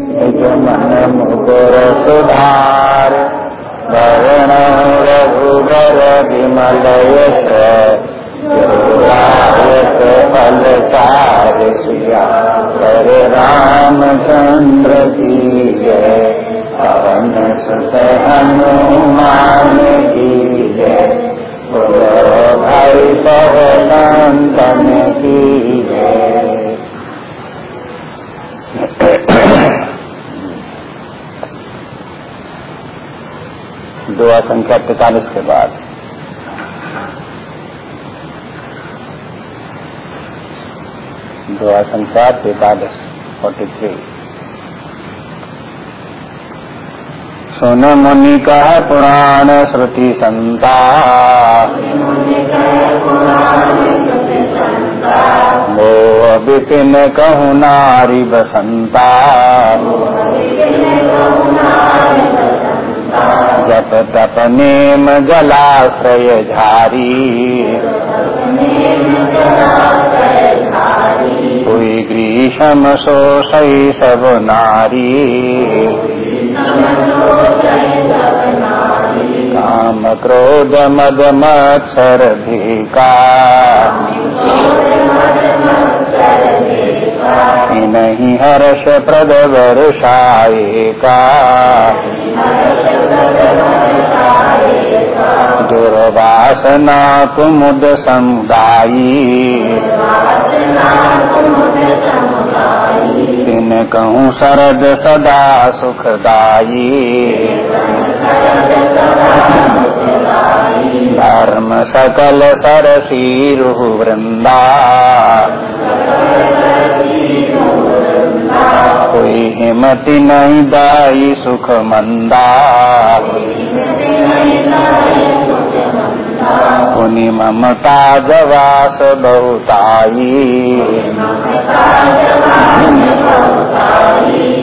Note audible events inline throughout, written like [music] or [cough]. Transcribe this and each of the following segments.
निज मन मुकुर सुधार वर्ण रघुबर विमल यश फल चार कर रामचंद्र की जय। पवन सुत हनुमान की जय। भाई सब संतन की जय। दुआ संख्या तैतालीस के बाद। दुआ संख्या तैतालीस फोर्टी थ्री सुन मुनि कह पुराण श्रुति संता। वो विपिन कहु नारी बसंता। जप तप नेम जलाश्रय झारी। कोई ग्रीषम शोषई सब नारी। काम क्रोध मद मत्सर धिका नहीं हर्ष प्रद वर्षाए दुर्वासना कुमुद समुदायी। इन कहूँ शरद सदा सुखदायी। धर्म सकल सरसीरु वृंदा। हिमति नहीं दाई सुख मंदा पुनि ममता जवास बहुताई।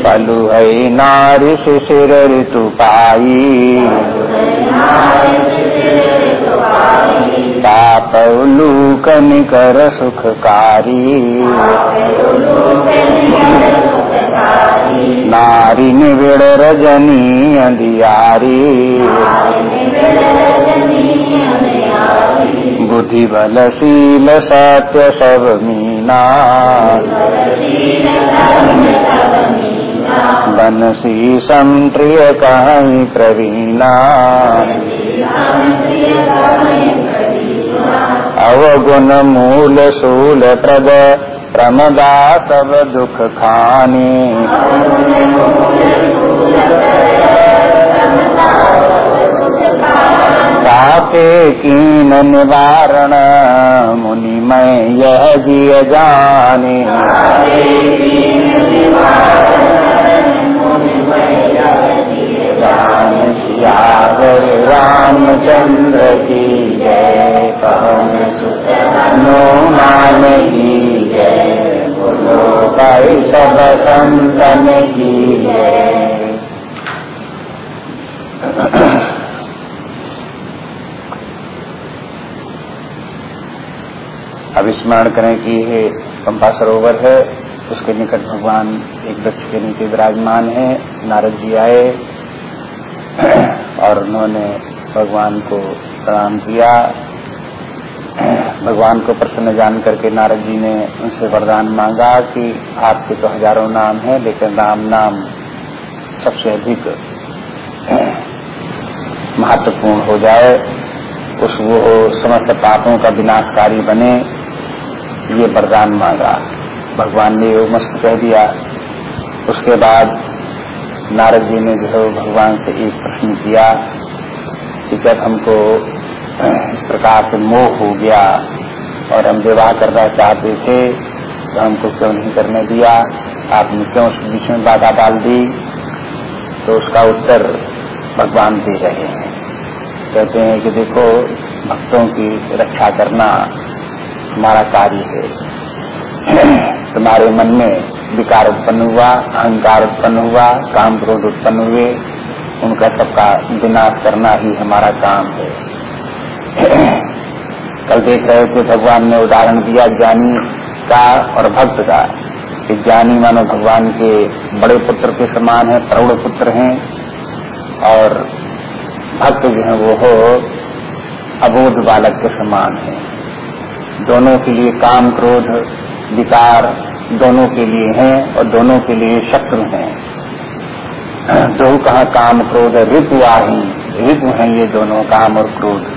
पलु है नारी शिशिर ऋतु पाई। पाप उलूक निकर सुखकारी। नारी निविड़ रजनी अंधियारी। बुद्धि बलशील सत्य सब मीना। बनसी संप्रिय कहीं प्रवीणा। अवगुण मूल शूल प्रद प्रमदा सब दुख खाने। पापे कीन निवारण मुनि मैं यह जिय जाने। सियावर रामचंद्र की जय। पवन की जय भाई सब संतन की अब स्मरण करें कि ये पंपा सरोवर है, उसके निकट भगवान एक वृक्ष के नीचे विराजमान है, नारद जी आए, और उन्होंने भगवान को प्रणाम किया। भगवान को प्रसन्न जान करके नारद जी ने उनसे वरदान मांगा कि आपके तो हज़ारों नाम हैं, लेकिन राम नाम सबसे अधिक महत्वपूर्ण हो जाए, उस वो समस्त पापों का विनाशकारी बने, ये वरदान मांगा। भगवान ने वो मस्त कह दिया। उसके बाद नारद जी ने जो भगवान से एक प्रश्न किया कि जब हमको इस प्रकार से मोह हो गया और हम विवाह करना चाहते थे तो हमको क्यों नहीं करने दिया? आपने क्यों उस बीच में बाधा डाल दी? तो उसका उत्तर भगवान दे रहे हैं। कहते हैं कि देखो, भक्तों की रक्षा करना हमारा कार्य है। [clears throat] तुम्हारे मन में विकार उत्पन्न हुआ, अहंकार उत्पन्न हुआ, काम क्रोध उत्पन्न हुए, उनका सबका विनाश करना ही हमारा काम है। [coughs] कल देख रहे थे, भगवान ने उदाहरण दिया ज्ञानी का और भक्त का, कि ज्ञानी मानो भगवान के बड़े पुत्र के समान है, प्रौढ़ पुत्र हैं, और भक्त जो है वो हो, अबोध बालक के समान है। दोनों के लिए काम क्रोध, विकार दोनों के लिए हैं और दोनों के लिए शत्रु हैं। [clears throat] दो कहा काम क्रोध रिपु आही रिपु हैं ये दोनों, काम और क्रोध।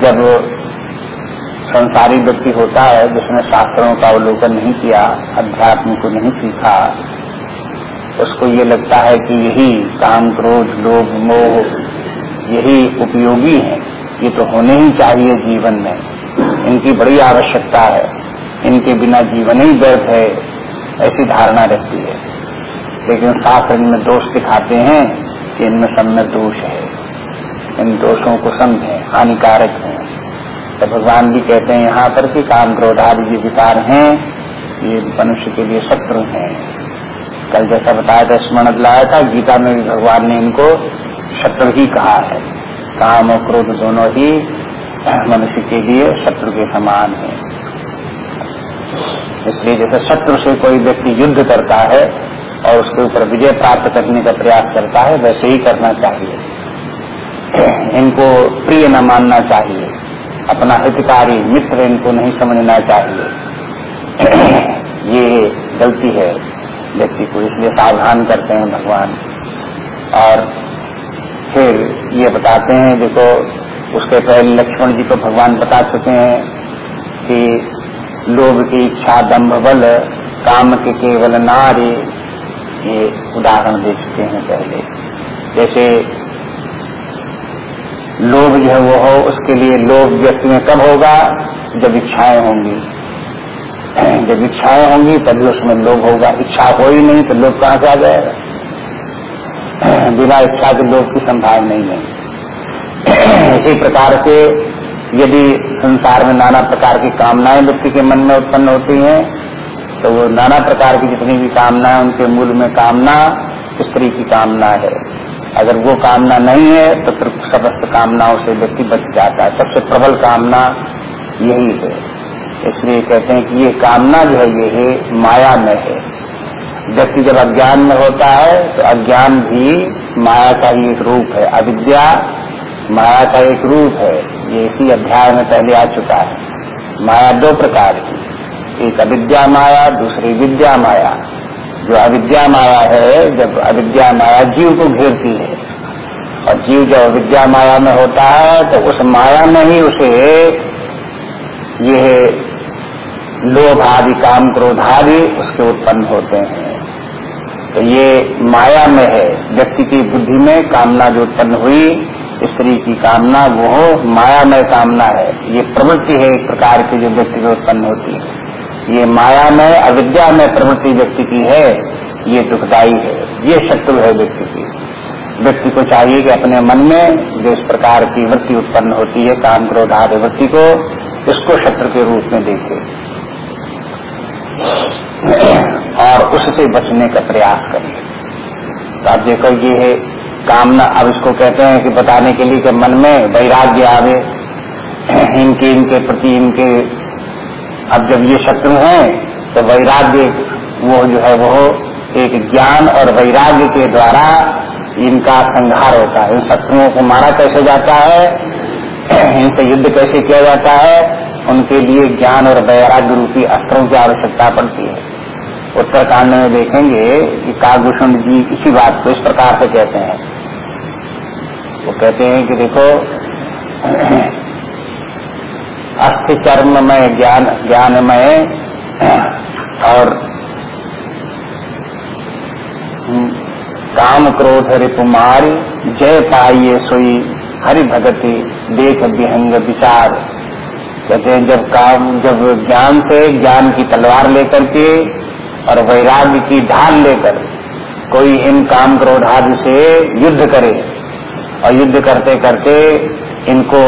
जब संसारी व्यक्ति होता है, जिसने शास्त्रों का अवलोकन नहीं किया, अध्यात्म को नहीं सीखा, उसको ये लगता है कि यही काम, क्रोध, लोभ, मोह, यही उपयोगी है। ये तो होने ही चाहिए जीवन में। इनकी बड़ी आवश्यकता है। इनके बिना जीवन ही व्यर्थ है, ऐसी धारणा रहती है। लेकिन शास्त्र इनमें दोष दिखाते हैं कि इनमें सब में दोष है। इन दोषों को समझे हानिकारक है। तो भगवान भी कहते हैं, यहाँ पर कि काम क्रोध आदि जो विकार हैं, ये मनुष्य के लिए शत्रु हैं। कल जैसा बताया था, स्मरण दिलाया था, गीता में भी भगवान ने इनको शत्रु ही कहा है। काम और क्रोध दोनों ही मनुष्य के लिए शत्रु के समान है। इसलिए जैसे शत्रु से कोई व्यक्ति युद्ध करता है और उसके ऊपर विजय प्राप्त करने का प्रयास करता है, वैसे ही करना चाहिए। इनको प्रिय न मानना चाहिए। अपना हितकारी मित्र इनको नहीं समझना चाहिए। ये गलती है व्यक्ति को, इसलिए सावधान करते हैं भगवान। और फिर ये बताते हैं, देखो, उसके पहले लक्ष्मण जी को भगवान बता चुके हैं कि लोभ की इच्छा दम्भ बल काम के केवल नारी ये उदाहरण दे चुके हैं पहले। जैसे लोभ जो है वो हो, उसके लिए लोभ व्यक्ति में कब होगा? जब इच्छाएँ होंगी। जब इच्छाएँ होंगी, तभी उसमें लोभ होगा। इच्छा हो ही नहीं तो लोभ कहाँ से आ जाएगा? बिना इच्छा के लोभ की संभावना नहीं है। इसी प्रकार से यदि संसार में नाना प्रकार की कामनाएँ व्यक्ति के मन में उत्पन्न होती हैं तो वो नाना प्रकार की जितनी भी कामनाएँ उनके मूल में कामना, स्त्री की कामना है। अगर वो कामना नहीं है तो फिर समस्त कामनाओं से व्यक्ति बच जाता है। सबसे प्रबल कामना यही है। इसलिए कहते हैं कि ये कामना जो है, ये है माया में है। व्यक्ति जब अज्ञान में होता है तो अज्ञान भी माया का ही एक रूप है। अविद्या माया का एक रूप है। ये इसी अध्याय में पहले आ चुका है। माया दो प्रकार की एक अविद्या माया, दूसरी विद्या माया। जो अविद्या माया है, जब अविद्या माया जीव को घेरती है। और जीव जब अविद्या माया में होता है तो उस माया में ही उसे ये लोभ आदि काम क्रोध आदि उसके उत्पन्न होते हैं। तो ये माया में है। व्यक्ति की बुद्धि में कामना जो उत्पन्न हुई, स्त्री की कामना, वो मायामय कामना है। ये प्रवृत्ति है एक प्रकार की जो व्यक्ति में उत्पन्न होती है। ये माया में, अविद्या में प्रवृत्ति व्यक्ति की है, ये दुखदायी है, ये शत्रु है व्यक्ति की। व्यक्ति को चाहिए कि अपने मन में जो इस प्रकार की वृत्ति उत्पन्न होती है, काम क्रोध आदि वृत्ति को, इसको शत्रु के रूप में देखे। और उससे बचने का प्रयास करें। तो आप देखो, ये है कामना। अब इसको कहते हैं कि बताने के लिए कि मन में वैराग्य आवे। इनके इनके प्रति इनके अब जब ये शत्रु हैं तो वैराग्य वो जो है वो एक ज्ञान और वैराग्य के द्वारा इनका संहार होता है। इन शत्रुओं को मारा कैसे जाता है, इनसे युद्ध कैसे किया जाता है, उनके लिए ज्ञान और वैराग्य रूपी अस्त्रों की आवश्यकता पड़ती है। उत्तरकांड में देखेंगे कि कागभूषण जी इसी बात को इस प्रकार से कहते हैं। वो कहते हैं कि देखो अस्थि कर्ममय, ज्ञान, ज्ञानमय और काम क्रोध रिपुमारी जय पाइये सोई, हरि भगति, देख विहंग विचार। कहते हैं, जब काम, जब ज्ञान से ज्ञान की तलवार लेकर के और वैराग्य की ढाल लेकर कोई इन काम क्रोध आदि से युद्ध करे, और युद्ध करते करते इनको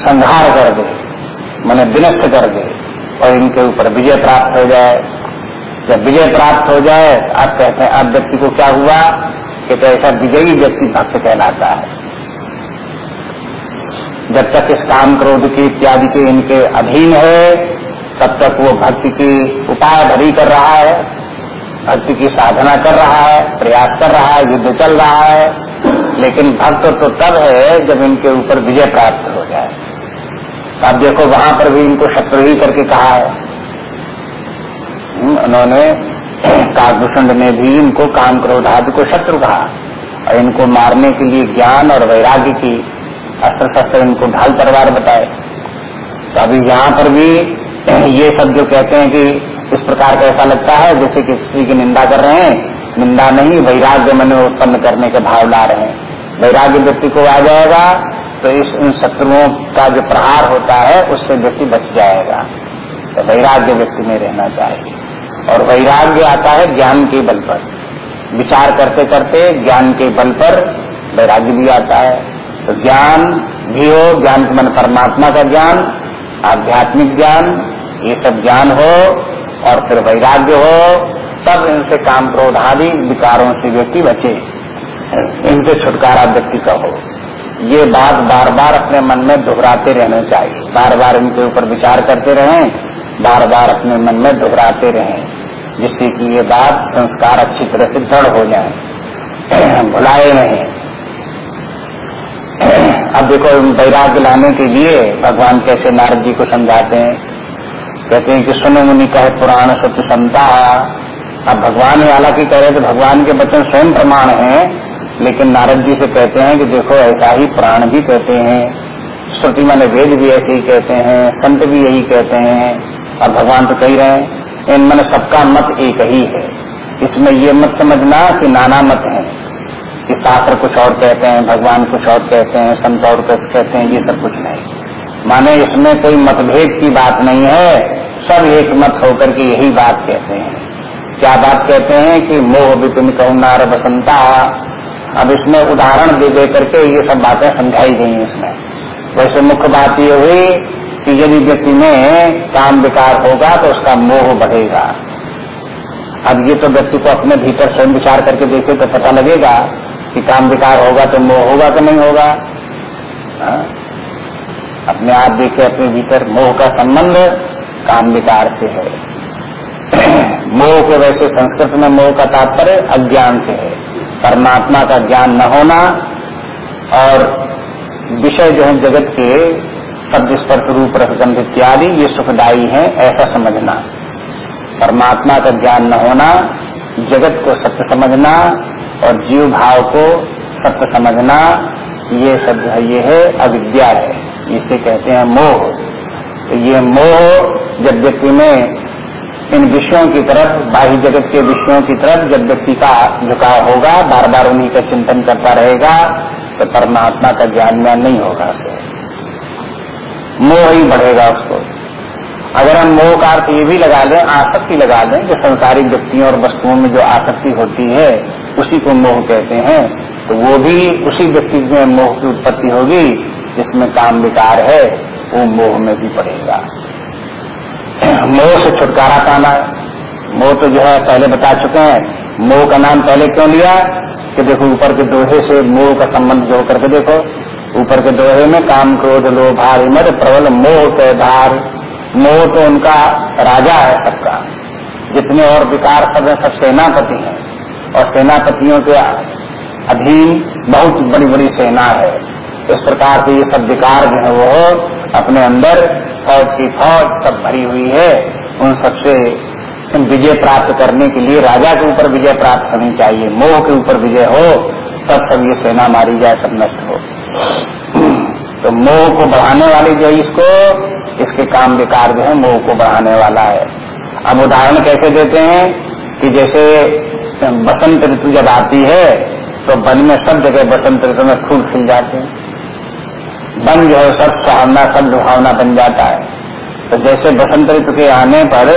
संहार कर दे। मैंने विनष्ट कर दे और इनके ऊपर विजय प्राप्त हो जाए। जब विजय प्राप्त हो जाए अब कहते हैं अब व्यक्ति को क्या हुआ? कि तो ऐसा विजयी व्यक्ति भक्त कहलाता है। जब तक इस काम क्रोध के इत्यादि के इनके अधीन है, तब तक वो भक्ति की उपाय भरी कर रहा है, भक्ति की साधना कर रहा है, प्रयास कर रहा है, युद्ध चल रहा है। लेकिन भक्त तो तब है जब इनके ऊपर विजय प्राप्त हो जाए। अब देखो वहाँ पर भी इनको शत्रु ही करके कहा है। हम्म, उन्होंने काकभूषण ने भी इनको काम क्रोधादि को शत्रु कहा। और इनको मारने के लिए ज्ञान और वैराग्य की अस्त्र शस्त्र इनको ढाल तरवार बताए। तो अभी यहाँ पर भी ये सब जो कहते हैं कि इस प्रकार का ऐसा लगता है जैसे कि किसी की निंदा कर रहे हैं निंदा नहीं वैराग्य मन उत्पन्न करने के भाव ला रहे हैं। वैराग्य व्यक्ति को आ जाएगा तो इस उन शत्रुओं का जो प्रहार होता है, उससे व्यक्ति बच जाएगा। तो वैराग्य व्यक्ति में रहना चाहिए। और वैराग्य आता है ज्ञान के बल पर। विचार करते करते ज्ञान के बल पर वैराग्य भी आता है। तो ज्ञान भी हो, ज्ञान मन परमात्मा का ज्ञान, आध्यात्मिक ज्ञान, ये सब ज्ञान हो, और फिर वैराग्य हो, तब इनसे काम क्रोध आदि विकारों से व्यक्ति बचे। इनसे छुटकारा व्यक्ति का हो। ये बात बार बार अपने मन में दोहराते रहना चाहिए। बार बार इनके ऊपर विचार करते रहें बार बार अपने मन में दोहराते रहें, जिससे कि ये बात संस्कार अच्छी तरह से दृढ़ हो जाए। भुलाए नहीं। अब देखो, वैराग्य लाने के लिए भगवान कैसे नारद जी को समझाते हैं। कहते हैं कि सुनो मुनि, कहे पुराण सत्य समता अब भगवान, हालाँकि कह रहे थे भगवान के वचन स्वयं प्रमाण हैं लेकिन नारद जी से कहते हैं कि देखो, ऐसा ही प्राण भी कहते हैं। श्रुति माने वेद भी ऐसे ही कहते हैं, संत भी यही कहते हैं, और भगवान तो कही रहे हैं, इन मन सबका मत एक ही है। इसमें ये मत समझना कि नाना मत है। कि शास्त्र कुछ और कहते हैं, भगवान कुछ और कहते हैं, संत और कुछ कहते हैं, ये सब कुछ नहीं। माने इसमें कोई मतभेद की बात नहीं है, सब एक मत होकर के यही बात कहते हैं। क्या बात कहते हैं कि मोह विपिन नार बसंता अब इसमें उदाहरण दे दे करके ये सब बातें समझाई गई इसमें। वैसे मुख्य बात ये हुई कि यदि व्यक्ति में काम विकार होगा तो उसका मोह बढ़ेगा। अब ये तो व्यक्ति को अपने भीतर स्वयं विचार करके देखे तो पता लगेगा कि काम विकार होगा तो मोह होगा कि नहीं होगा। हा? अपने आप देखे अपने भीतर मोह का संबंध काम विकार से है। [clears throat] मोह के वैसे संस्कृत में मोह का तात्पर्य अज्ञान से है। परमात्मा का ज्ञान न होना और विषय जो है जगत के शब्द स्पर्श रूप रसगंध इत्यादि, ये सुखदायी है, ऐसा समझना। परमात्मा का ज्ञान न होना, जगत को सत्य समझना और जीव भाव को सत्य समझना, ये सब ये है अविद्या है। इसे कहते हैं मोह। तो ये मोह जब व्यक्ति में इन विषयों की तरफ़, बाह्य जगत के विषयों की तरफ़ जब व्यक्ति का झुकाव होगा बार बार उन्हीं का चिंतन करता रहेगा तो परमात्मा का ज्ञान ज्ञान नहीं होगा मोह ही बढ़ेगा उसको। अगर हम मोह का अर्थ ये भी लगा लें, आसक्ति लगा लें कि संसारिक व्यक्तियों और वस्तुओं में जो आसक्ति होती है, उसी को मोह कहते हैं तो वो भी उसी व्यक्ति में मोह की उत्पत्ति होगी, जिसमें काम विकार है, वो मोह में भी पड़ेगा। मोह से छुटकारा पाना। मोह तो जो है, पहले बता चुके हैं। मोह का नाम पहले क्यों लिया? कि देखो, ऊपर के दोहे से मोह का संबंध जोड़ करके देखो। ऊपर के दोहे में काम क्रोध लोभार मद प्रबल मोह के धार मोह तो उनका राजा है सबका। जितने और विकार सब है, सब सेनापति हैं। और सेनापतियों के अधीन बहुत बड़ी बड़ी सेना है। इस प्रकार के ये सब विकार जो है, वो अपने अंदर फौज की फौज सब भरी हुई है, उन सबसे विजय प्राप्त करने के लिए राजा के ऊपर विजय प्राप्त होनी चाहिए, मोह के ऊपर विजय हो, तब सब ये सेना मारी जाए, सब नष्ट हो। तो मोह को बढ़ाने वाली जो इसको, इसके काम विकार जो है मोह को बढ़ाने वाला है। अब उदाहरण कैसे देते हैं कि जैसे बसंत ऋतु जब आती है तो वन में सब जगह बसंत ऋतु में फूल खिल जाते हैं। वन जो है, सब सुहावना सब लुभावना बन जाता है। तो जैसे बसंत ऋतु के आने पर,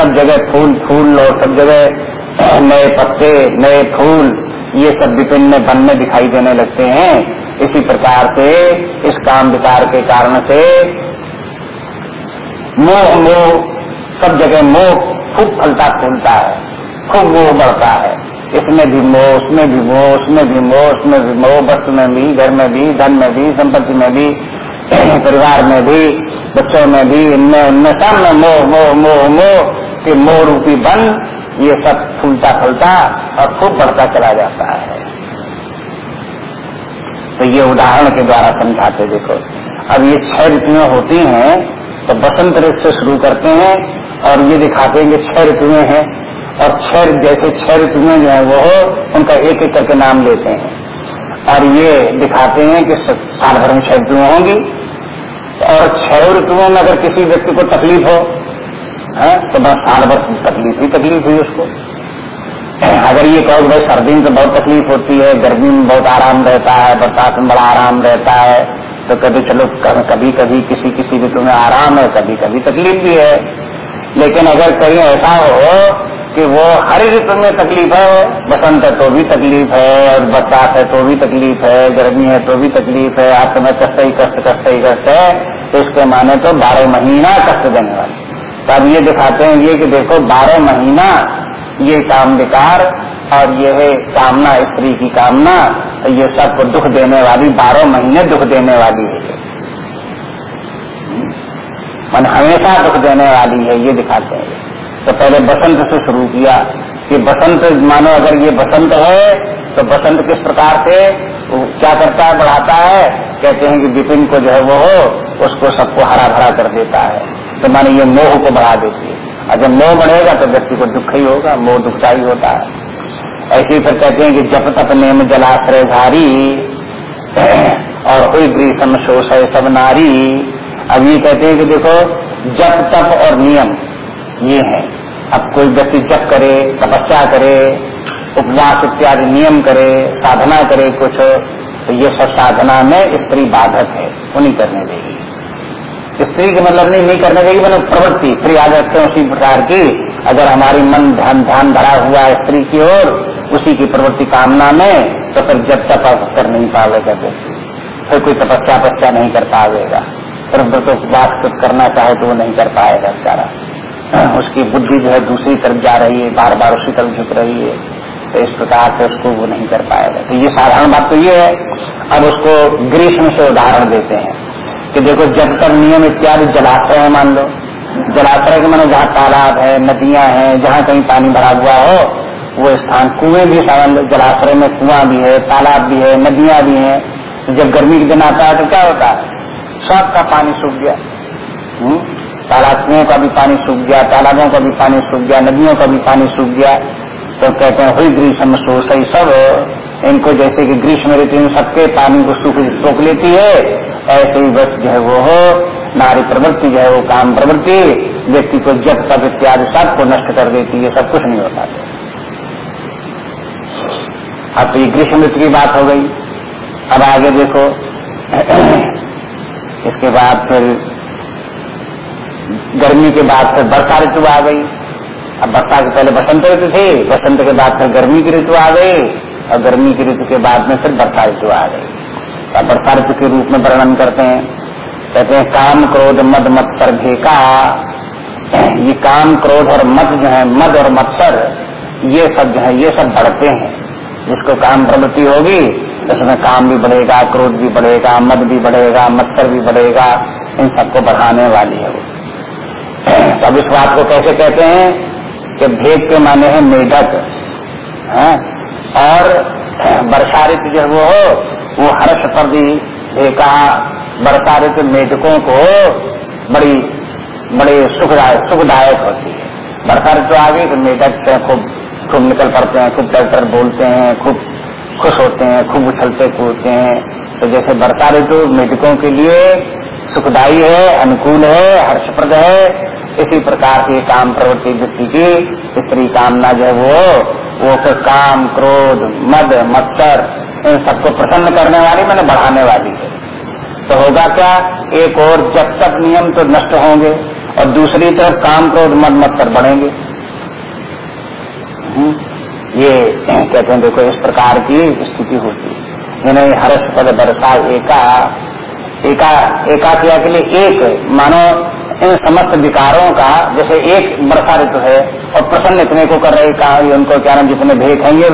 सब जगह फूल फूल और सब जगह नए पत्ते, नए फूल, ये सब विभिन्न वन में दिखाई देने लगते हैं। इसी प्रकार से, इस काम विकार के कारण से, मोह मोह, सब जगह मोह, खूब फलता फूलता है, खूब मोह बढ़ता है। इसमें भी मोह, उसमें भी मोह, उसमें भी मोह, उसमें भी मोह वस्तु में भी, घर में भी, धन में भी, संपत्ति में भी, [clears throat] परिवार में भी, बच्चों में भी, इनमें, उनमें सब में मोह मोह मोह मोह, के मोह रूपी बन, ये सब फूलता फलता और खूब बढ़ता चला जाता है। तो ये उदाहरण के द्वारा समझाते देखो। अब ये छह ऋतुएँ होती हैं तो बसंत ऋतु से शुरू करते हैं और ये दिखाते हैं कि छह ऋतुएँ हैं। और छह जैसे छह ऋतुएँ जो है वो उनका एक एक करके नाम लेते हैं। और ये दिखाते हैं कि साल भर में छह ऋतुएँ होंगी। और छह ऋतुओं में अगर किसी व्यक्ति को तकलीफ़ हो, है तो बस साल भर तकलीफ़ ही तकलीफ़ हुई उसको। अगर ये कहो भाई सर्दी में तो बहुत तकलीफ़ होती है, गर्मी में बहुत आराम रहता है, बरसात में बड़ा आराम रहता है तो कभी चलो कभी कभी किसी किसी ऋतु में आराम है, कभी कभी तकलीफ़ भी है। लेकिन अगर कहीं ऐसा हो कि वो हर ऋतु में तकलीफ़ है, बसंत है तो भी तकलीफ़ है, और बरसात है तो भी तकलीफ़ है, गर्मी है तो भी तकलीफ़ है, आप समय कष्ट ही कष्ट कष्ट ही कष्ट है तो इसके माने तो बारह महीना कष्ट देने वाले। तो अब ये दिखाते हैं ये कि देखो, बारह महीना ये काम विकार, और ये है कामना, स्त्री की कामना ये सबको दुख देने वाली, बारह महीने दुख देने वाली है। मन हमेशा दुख देने वाली है, ये दिखाते हैं। तो पहले बसंत से शुरू किया कि बसंत, मानो अगर ये बसंत है तो बसंत किस प्रकार से? क्या करता है, बढ़ाता है? कहते हैं कि विपिन को जो है वो हो उसको सबको हरा भरा कर देता है। तो माने ये मोह को बढ़ा देती है। और जब मोह बढ़ेगा तो व्यक्ति को दुख ही होगा, मोह दुखदायी होता है। ऐसे ही फिर कहते हैं कि जप तप नेम जलाश्रय धारी, और कोई ग्रीसम शोष सब नारी। अब ये कहते हैं कि देखो, जप तप और नियम। ये है। अब कोई व्यक्ति जप करे, तपस्या करे, उपवास इत्यादि नियम करे, साधना करे कुछ तो ये सब साधना में स्त्री बाधक है वो नहीं करने देगी। स्त्री के मतलब नहीं नहीं करने देगी मतलब प्रवृत्ति। स्त्री आदत है उसी प्रकार की, अगर हमारी मन ध्यान ध्यान भरा हुआ है स्त्री की ओर, उसी की प्रवृत्ति कामना में तो फिर जब तप कर नहीं पावेगा व्यक्ति। फिर कोई तपस्या पस्या नहीं कर पाएगा फिर तो कुछ करना चाहे तो वो नहीं कर पाएगा बेचारा। उसकी बुद्धि जो है दूसरी तरफ़ जा रही है बार बार उसी तरफ़ झुक रही है तो इस प्रकार से उसको वो नहीं कर पाएगा तो ये साधारण बात तो ये है, अब उसको ग्रीष्म से उदाहरण देते हैं कि देखो जब तक नियम इत्यादि जलाशय है, मान लो जलाशय के मानो जहाँ तालाब है, नदियाँ हैं, जहाँ कहीं पानी भरा हुआ हो, वो स्थान कुएँ भी सामान जलाश्रय में कुआँ भी है, तालाब भी है, नदियाँ भी हैं। तो जब गर्मी के दिन आता है तो क्या होता है? सबका पानी सूख गया। हम्म? तालाब का भी पानी सूख गया, तालाबों का भी पानी सूख गया, नदियों का भी पानी सूख गया। तो कहते हैं, हुई ग्रीष्म सही सब, इनको जैसे कि ग्रीष्म ऋतु में सबके पानी को सूख, सोख लेती है, ऐसे ही बस जो है वो हो, नारी प्रवृत्ति जो है वो काम प्रवृत्ति, व्यक्ति को जब तब इत्यादि सबको नष्ट कर देती है, सब कुछ नहीं हो होता अब तो ये ग्रीष्म ऋतु की बात हो गई। अब आगे देखो। [clears throat] इसके बाद फिर गर्मी के बाद फिर वर्षा ऋतु आ गई। अब वर्षा के पहले बसंत ऋतु थी, बसंत के बाद फिर गर्मी की ऋतु आ गई और गर्मी की ऋतु के बाद में फिर वर्षा ऋतु आ गई। अब वर्षा ऋतु के रूप में वर्णन करते हैं। कहते हैं, काम, क्रोध, मद, मत्सर, भेका। ये काम, क्रोध और मद जो है, मद और मत्सर, ये सब जो है, ये सब बढ़ते हैं। जिसको काम प्रवृत्ति होगी, उसमें काम भी बढ़ेगा, क्रोध भी बढ़ेगा, मद भी बढ़ेगा, मत्सर भी बढ़ेगा, इन सबको बढ़ाने वाली है वो। अब इस बात को कैसे कहते हैं कि भेद के माने हैं मेढक है? और वर्षा ऋतु जो वो हो, वो हर्ष पर भी देखा वर्षा ऋतु मेढकों को बड़ी, बड़े सुखदायक सुखदायक होती है। वर्षा ऋतु आ गई तो मेढक से खूब खूब निकल पड़ते हैं, खूब डर बोलते हैं, खूब खुश होते हैं, खूब उछलते कूदते हैं। तो जैसे वर्षा ऋतु मेढकों के लिए सुखदायी है, अनुकूल है, हर्षप्रद है, इसी प्रकार की काम प्रवृत्ति व्यक्ति की, स्त्री कामना जो है वो वो फिर काम, क्रोध, मद, मत्सर, इन सबको प्रसन्न करने वाली मैंने बढ़ाने वाली है तो होगा क्या, एक और जब तक नियम तो नष्ट होंगे, और दूसरी तरफ़ काम, क्रोध, मद, मत्सर बढ़ेंगे हम्म। ये कहते हैं, देखो, इस प्रकार की स्थिति होती है जिन्हें हर्ष पद वर्षा एका एका के लिए एक मानो इन समस्त विकारों का, जैसे एक वर्षा ऋतु है और प्रसन्न इतने को कर रहे कहा उनको क्या नाम जितने भेद हैं, ये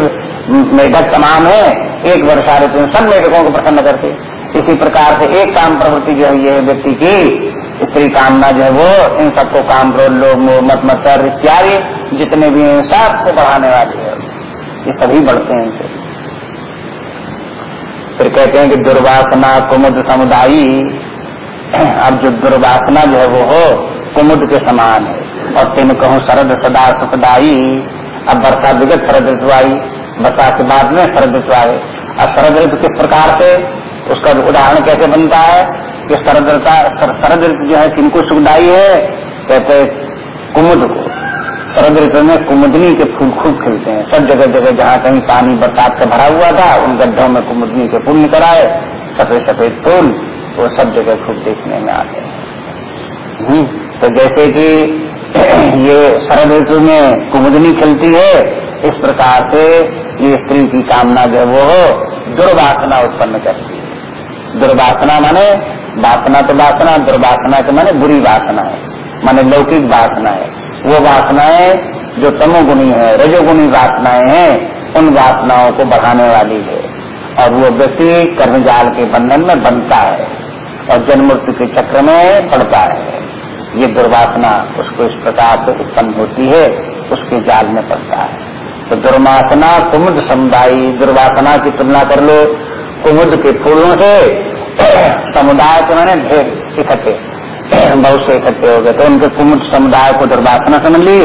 मेढक तमाम है, एक वर्षा ऋतु सब मेढकों को प्रसन्न करते इसी प्रकार से एक काम प्रवृत्ति जो है, ये व्यक्ति की, स्त्री कामना जो है वो, इन सबको काम, क्रोध लोग मत, मत्सर, इत्यादि जितने भी हैं सबको बढ़ाने वाले है। ये सभी बढ़ते हैं इनसे। फिर कहते हैं कि दुर्वासना कुमुद समुदायी। अब जो दुर्वासना जो है वो हो, कुमुद के समान है। और तीन कहूँ, शरद सदा सुखदाई अब वर्षा विगत शरद ऋतु आई, वर्षा के बाद में शरद ऋतु आए। अब शरद ऋतु किस प्रकार से? उसका उदाहरण कैसे बनता है? कि शरद शरद ऋतु जो है, किनको सुखदाई है? कहते कुमुद को। शरद ऋतु में कुमुदनी के फूल खूब खिलते हैं। सब जगह जगह जहाँ कहीं पानी बरसात का भरा हुआ था उन गड्ढों में कुमुदनी के फूल निकल आए। सफ़ेद सफ़ेद फूल वो सब जगह खूब देखने में आते हैं। हम्म, तो जैसे कि [clears throat] ये शरद ऋतु में कुमुदनी खिलती है इस प्रकार से ये स्त्री की कामना जो वो दुर्वासना उत्पन्न करती है। दुर्वासना माने वासना तो वासना दुर्वासना के माने बुरी वासना है। माने लौकिक वासना है। वो वासनाएँ जो तमोगुणी है, रजोगुणी वासनाएँ हैं, उन वासनाओं को बढ़ाने वाली है। और वो व्यक्ति कर्मजाल के बंधन में बनता है और जन्म मृत्यु के चक्र में पड़ता है। ये दुर्वासना उसको इस प्रकार से उत्पन्न होती है, उसके जाल में पड़ता है। तो दुर्वासना, कुमुद समुदायी दुर्वासना की तुलना कर लो। कुमुद के फूलों से [clears throat] समुदाय के मैंने ढेर इकट्ठे बहुत से इकट्ठे हो गए तो उनके कुमुद समुदाय को दुर्वासना समझ ली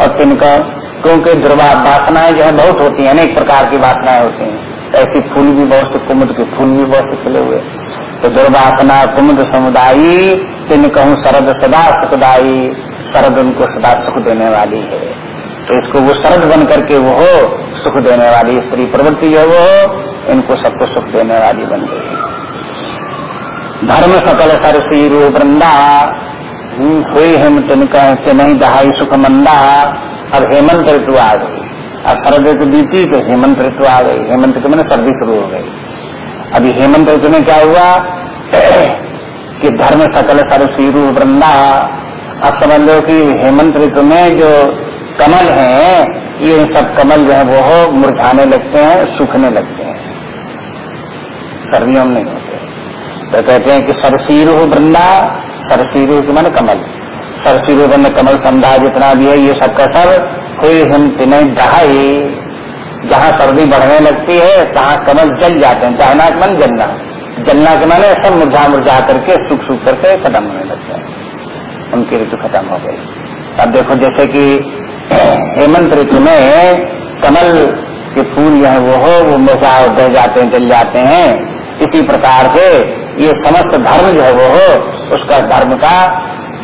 और तिनका, क्योंकि दुर्वासनाएँ जो है बहुत होती है, अनेक प्रकार की वासनाएँ होती हैं। ऐसी फूल भी बहुत से कुमुद के फूल भी बहुत से खिले हुए। तो दुर्वासना, कुमुद समुदायी तिन कहूँ शरद सदा सुखदायी, शरद उनको सदा सुख देने वाली है। तो इसको वो शरद बन करके वो हो, सुख देने वाली स्त्री प्रवृत्ति है वो इनको सबको सुख देने वाली बन गई। धर्म सकल सरसी रू वृंदा हुई हिम तिनका नहीं दहाई सुख मंदा अब हेमंत ऋतु आ गई। अब शरद ऋतु बीती तो हेमंत ऋतु आ गई। हेमंत ऋतु मैंने सर्दी शुरू हो गई। अभी हेमंत ऋतु में क्या हुआ? [clears throat] कि धर्म सकल सरसीरु वृंदा अब समझ लो कि हेमंत ऋतु में जो कमल हैं, ये सब कमल जो है, वो मुरझाने लगते हैं, सूखने लगते हैं। सर्दियों में नहीं। तो कहते हैं कि सरसीरु वृंदा सरसीरु के मन कमल। सरसीरु वृंद, कमल संधा जितना भी है, ये सबका सब हुई हिम तिनई दहाई जहाँ सर्दी बढ़ने लगती है, तहाँ कमल जल जाते हैं दहना के मन जलना। जलना के माने सब मुरझा मुरझा करके, सुख सुख करके खत्म होने लगते हैं। उनकी ऋतु खत्म हो गई। अब देखो, जैसे कि हेमंत ऋतु में कमल के फूल जो है, वो हो, वो मुरझा बह जाते हैं, जल जाते हैं। इसी प्रकार से ये समस्त धर्म जो है वो हो, उसका धर्म का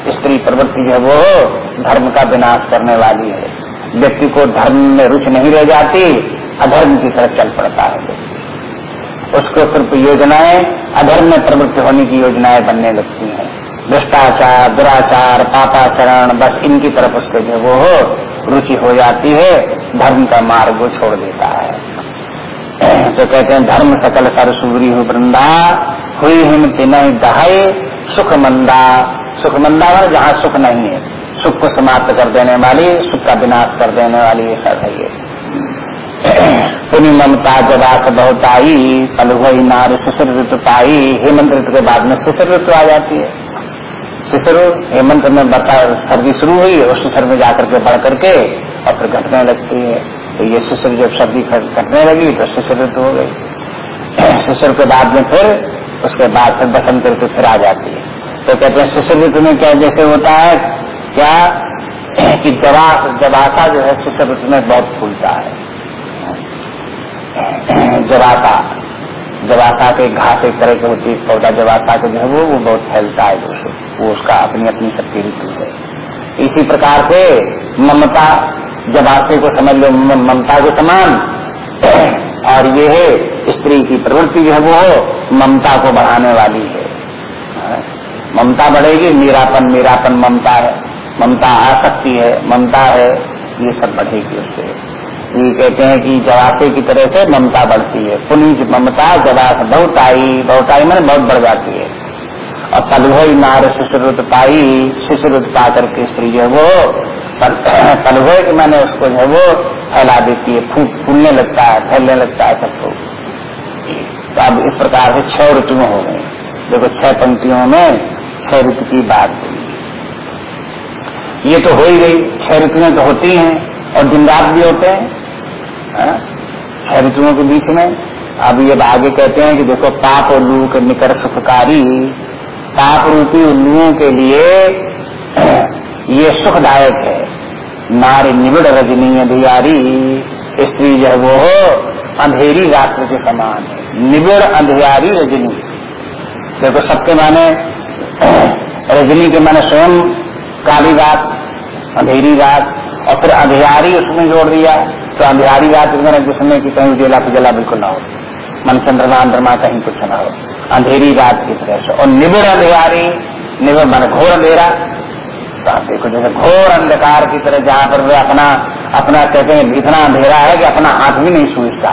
स्त्री प्रवृत्ति जो है वो हो, धर्म का विनाश करने वाली है। व्यक्ति को धर्म में रुचि नहीं रह जाती, अधर्म की तरफ़ चल पड़ता है। उसको सिर्फ़ योजनाएँ, अधर्म में प्रवृत्त होने की योजनाएँ बनने लगती हैं। भ्रष्टाचार, दुराचार, पापाचरण, बस इनकी तरफ़ उसके जो वो हो, रुचि हो जाती है, धर्म का मार्ग छोड़ देता है। [clears throat] तो कहते हैं, धर्म सकल सरसूरी हो वृंदा हुई हिम तिन दहाई सुख मंदा सुख मंदा जहाँ सुख नहीं है। सुख को समाप्त कर देने वाली, सुख का विनाश कर देने वाली ये सब है ये। पुनि ममता जब बहुत आई पल वही नार शिशिर ऋतु पाई, हेमंत ऋतु के बाद में शिशिर ऋतु आ जाती है। शिशिर हेमंत में बता, सर्दी शुरू हुई और शिशिर में जाकर के बढ़ करके और फिर घटने लगती है। तो ये शिशिर जब सर्दी घटने लगी तो शिशिर ऋतु हो गई। शिशिर के बाद में फिर उसके बाद फिर बसंत ऋतु फिर आ जाती है। तो कहते हैं शिशिर ऋतु में क्या जैसे होता है, क्या [clears throat] कि जवास, जवासा जो है शिशिर ऋतु में बहुत फूलता है। [clears throat] जवासा जवासा के घास एक तरह के होती है पौधा जवासा के जो है, वो वो बहुत फैलता है जो वो उसका अपनी अपनी शक्ति ऋतु है। इसी प्रकार से ममता, जवासे को समझ लो ममता के समान [clears throat] और ये है, स्त्री की प्रवृत्ति जो है वो ममता को बढ़ाने वाली है। ममता बढ़ेगी, मीरापन मीरापन ममता है। ममता आ सकती है, ममता है, ये सब बढ़ेगी उससे। ये कहते हैं कि जवासे की तरह से ममता बढ़ती है। पुनिज ममता जवास बहुत आई बहुत आई मैंने बहुत बढ़ जाती है। और तलभोई नार, शिशुरुत पाई, शिशुरुत पा करके स्त्री जो है वो के मैंने उसको जो है वो फैला देती है, फूल, फूलने लगता है, फैलने लगता है सबको। तो अब इस प्रकार से छह ऋतुएँ हो गई। देखो, छह पंक्तियों में छह ऋतु की बात ये तो हो ही गई। छह ऋतुएँ तो होती हैं और दिन रात भी होते हैं। हाँ? छह ऋतुओं के बीच में। अब ये आगे कहते हैं कि देखो, पाप और लू के निकर सुखकारी। पाप रूपी उल्लुओं के लिए [clears throat] ये सुखदायक है। नारी निबिड़ रजनी अधियारी। स्त्री जो वो अंधेरी रात्र के समान है। निबिड़ अंधियारी रजनी। देखो सबके माने, [clears throat] रजनी के माने स्वयं काली रात अंधेरी रात और फिर अंधियारी उसमें जोड़ दिया। तो अंधियारी रात जिसमें कि कहीं उजेला पुजला बिल्कुल ना हो। मन चंद्रमा अंद्रमा कहीं कुछ ना हो। अंधेरी रात की तरह से। और निबिड़ अंधियारी, निबिड़ मन घोर अंधेरा। देखो, जैसे घोर अंधकार की तरह जहाँ पर वे अपना अपना कहते हैं, इतना अंधेरा है कि अपना हाथ भी नहीं सूझता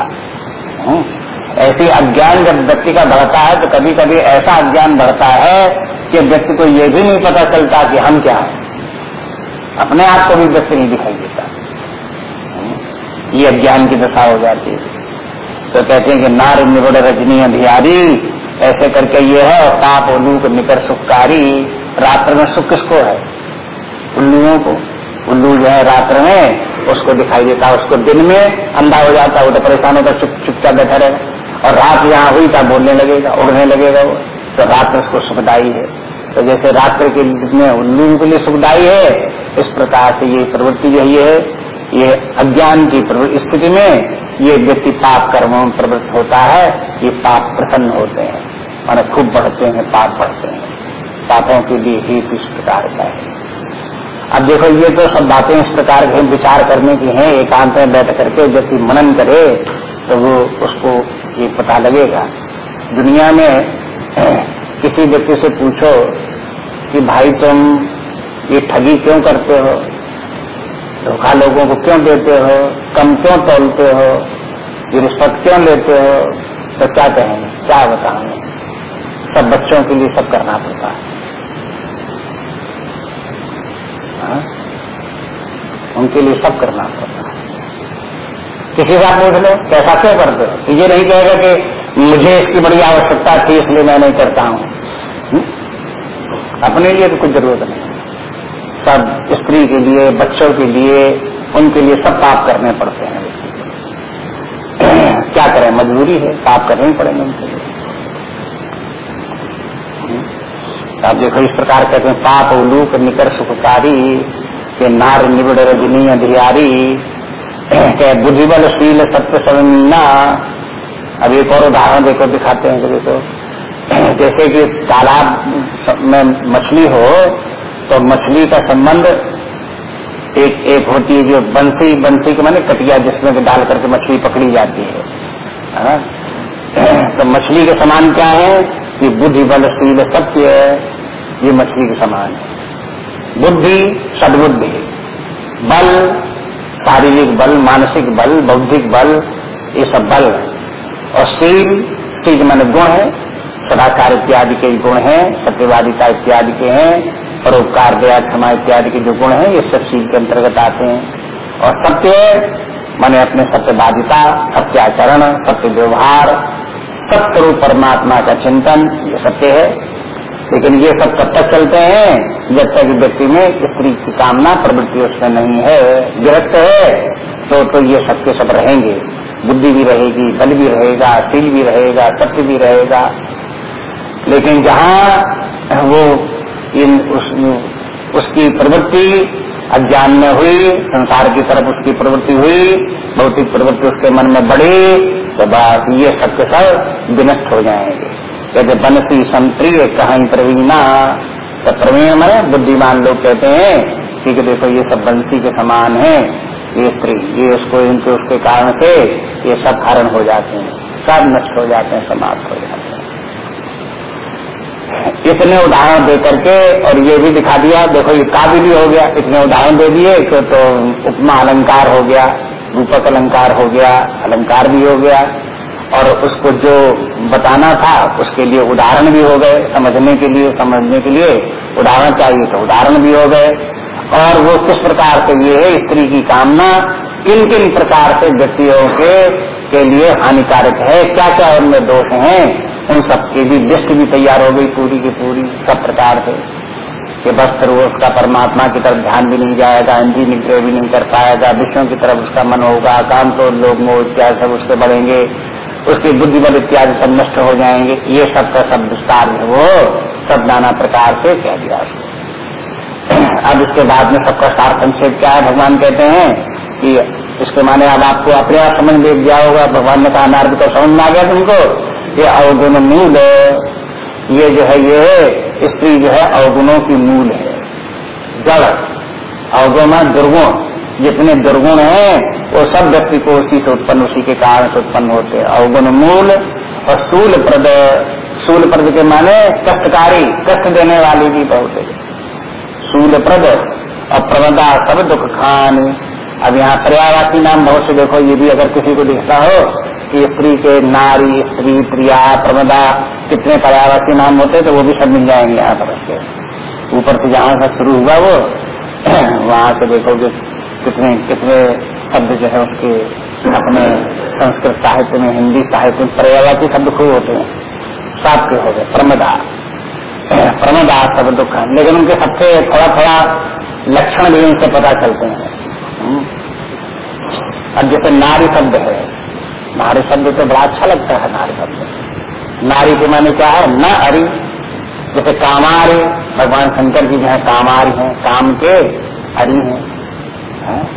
हम्म। ऐसी अज्ञान जब व्यक्ति का बढ़ता है तो कभी कभी ऐसा अज्ञान बढ़ता है कि व्यक्ति को ये भी नहीं पता चलता कि हम क्या हैं। अपने आप को भी व्यक्ति नहीं दिखाई देता। हम्म। ये अज्ञान की दशा हो जाती है। तो कहते हैं कि नार निबड़ रजनी अंधियारी ऐसे करके ये है, और ताप उल्लू को निकर सुखकारी, रात्र में सुख किसको है? उल्लुओं को। उल्लू जो है रात्र में उसको दिखाई देता, उसको दिन में अंधा हो जाता, वो तो परेशान होता, चुप, चुपचाप बैठा रहेगा। और रात यहाँ हुई तब बोलने लगेगा, उड़ने लगेगा वो। तो रात्र उसको सुखदाई है। तो जैसे रात्र के में उल्लू के लिए सुखदाई है, इस प्रकार से ये प्रवृत्ति जो है, ये अज्ञान की स्थिति में ये व्यक्ति पाप कर्मों में प्रवृत्त होता है, ये पाप प्रसन्न होते हैं। माने खूब बढ़ते हैं, पाप बढ़ते हैं। पापों के लिए ही इस प्रकार का है। अब देखो, ये तो सब बातें इस प्रकार के विचार करने की हैं, एकांत में बैठ करके व्यक्ति मनन करे तो वो उसको ये पता लगेगा। दुनिया में [clears throat] किसी व्यक्ति से पूछो कि, भाई, तुम ये ठगी क्यों करते हो? धोखा लोगों को क्यों देते हो? कम क्यों तोलते हो? ये रिश्वत क्यों लेते हो? तो क्या कहेंगे? क्या बताएँगे? सब बच्चों के लिए सब करना पड़ता है? उनके लिए सब करना पड़ता है। किसी का पूछ लो, कैसा क्यों करते हो? तो ये नहीं कहेगा कि मुझे इसकी बड़ी आवश्यकता थी, इसलिए मैं नहीं करता हूँ। हम्म? अपने लिए तो कुछ ज़रूरत नहीं। सब स्त्री के लिए, बच्चों के लिए, उनके लिए सब पाप करने पड़ते हैं। [clears throat] क्या करें? मजबूरी है, पाप करने ही पड़ेंगे उनके लिए। आप देखो, इस प्रकार कहते हैं, पाप उलूक निकर सुखकारी। के नार निबिड़ रजनी अधियारी के बुद्धिबल शील सत्य समीना अब एक और उदाहरण देखो, दिखाते हैं देखो। जैसे कि तालाब में मछली हो तो मछली का संबंध एक एक होती है जो बंसी बंसी के माने कटिया जिसमें डाल करके मछली पकड़ी जाती है। हाँ? तो मछली के समान क्या है? कि बुद्धि बल शील सत्य है, ये मछली के समान है। बुद्धि सदबुद्धि। बल, शारीरिक बल, मानसिक बल, बौद्धिक बल, ये सब बल और शील शील मन गुण है। सदाकार इत्यादि के गुण हैं, सत्यवादिता इत्यादि के हैं परोपकार दया, क्षमा इत्यादि के जो गुण हैं, ये सब शील के अंतर्गत आते हैं। और सत्य माने अपने सत्यवादिता, सत्याचरण सत्य व्यवहार सत्य रूप परमात्मा का चिंतन, ये सत्य है। लेकिन ये सब तब तक चलते हैं जब तक व्यक्ति में स्त्री की कामना प्रवृत्ति उसमें नहीं है विरक्त है तो तो ये सबके सब रहेंगे। बुद्धि भी रहेगी बल भी रहेगा शील भी रहेगा सत्य भी रहेगा। लेकिन जहाँ वो इन उस, उसकी प्रवृत्ति अज्ञान में हुई संसार की तरफ़ उसकी प्रवृत्ति हुई भौतिक प्रवृत्ति उसके मन में बढ़ी तो बात ये सब के सब विनष्ट हो जाएँगे। कहते बनसी संप्रिय कहीं प्रवीणा तो प्रवीण मैंने बुद्धिमान लोग कहते हैं कि देखो ये सब बंसी के समान है ये स्त्री ये उसको इनके उसके कारण से ये सब हरण हो जाते हैं सब नष्ट हो जाते हैं समाप्त हो जाते हैं। इतने उदाहरण दे करके और ये भी दिखा दिया देखो ये भी हो गया इतने उदाहरण दे दिए तो, तो उपमा अलंकार हो गया रूपक अलंकार हो गया अलंकार भी हो गया और उसको जो बताना था, उसके लिए उदाहरण भी हो गए समझने के लिए, समझने के लिए उदाहरण चाहिए तो उदाहरण भी हो गए। और वो किस प्रकार से ये है? स्त्री की कामना किन किन प्रकार से व्यक्तियों के के लिए हानिकारक है? क्या क्या उनमें दोष हैं? उन सबकी भी लिस्ट भी तैयार हो गई पूरी की पूरी, सब प्रकार से। कि बस फिर उसका परमात्मा की तरफ़ ध्यान भी नहीं जाएगा इंद्री निग्रह भी नहीं कर पाएगा, विषयों की तरफ़ उसका मन होगा, काम तो लोग मोह इत्यादि सब उसके बढ़ेंगे। उसकी बुद्धि बल इत्यादि सब नष्ट हो जाएँगे। ये सब का सब विस्तार है वो सब नाना प्रकार से कह दिया अब इसके बाद में सबका सार संक्षेप क्या है? भगवान कहते हैं कि इसके माने अब आपको अपने आप समझ देख दिया होगा। भगवान ने कहा, नारद को समझ में आ गया तुमको? ये अवगुण मूल ये जो है, ये स्त्री जो है, अवगुणों की मूल है। जड़, अवगुण, दुर्गुण। जितने दुर्गुण हैं, वो सब व्यक्ति को उसी से उत्पन्न, उसी के कारण से उत्पन्न होते हैं। अवगुण मूल और स्थूल प्रद स्थूल प्रद के माने कष्टकारी, कष्ट देने वाली भी बहुत है। स्थूल प्रद और प्रमदा सब दुख खान। अब यहाँ पर्यावासी नाम बहुत से देखो, ये भी अगर किसी को दिखता हो कि स्त्री के नारी, स्त्री प्रिया प्रमदा कितने पर्यावासी नाम होते तो वो भी सब मिल जाएँगे यहाँ पर। ऊपर से जहाँ से शुरू हुआ वो, [clears throat] वहाँ से देखोगे कितने कितने शब्द जो है उसके अपने संस्कृत साहित्य में, हिंदी साहित्य में पर्यावासी शब्द खूब होते हैं। सात के हो गए, प्रमदा। प्रमदा सब दुख लेकिन उनके सबसे थोड़ा थोड़ा लक्षण भी उनसे पता चलते हैं। हम्म। अब जैसे नारी शब्द है, नारी शब्द तो बड़ा अच्छा लगता है, नारी शब्द। नारी के माने क्या है? न अरि, जैसे कामारी, भगवान शंकर जी जो है, कामारी हैं, काम के हरि हैं। है?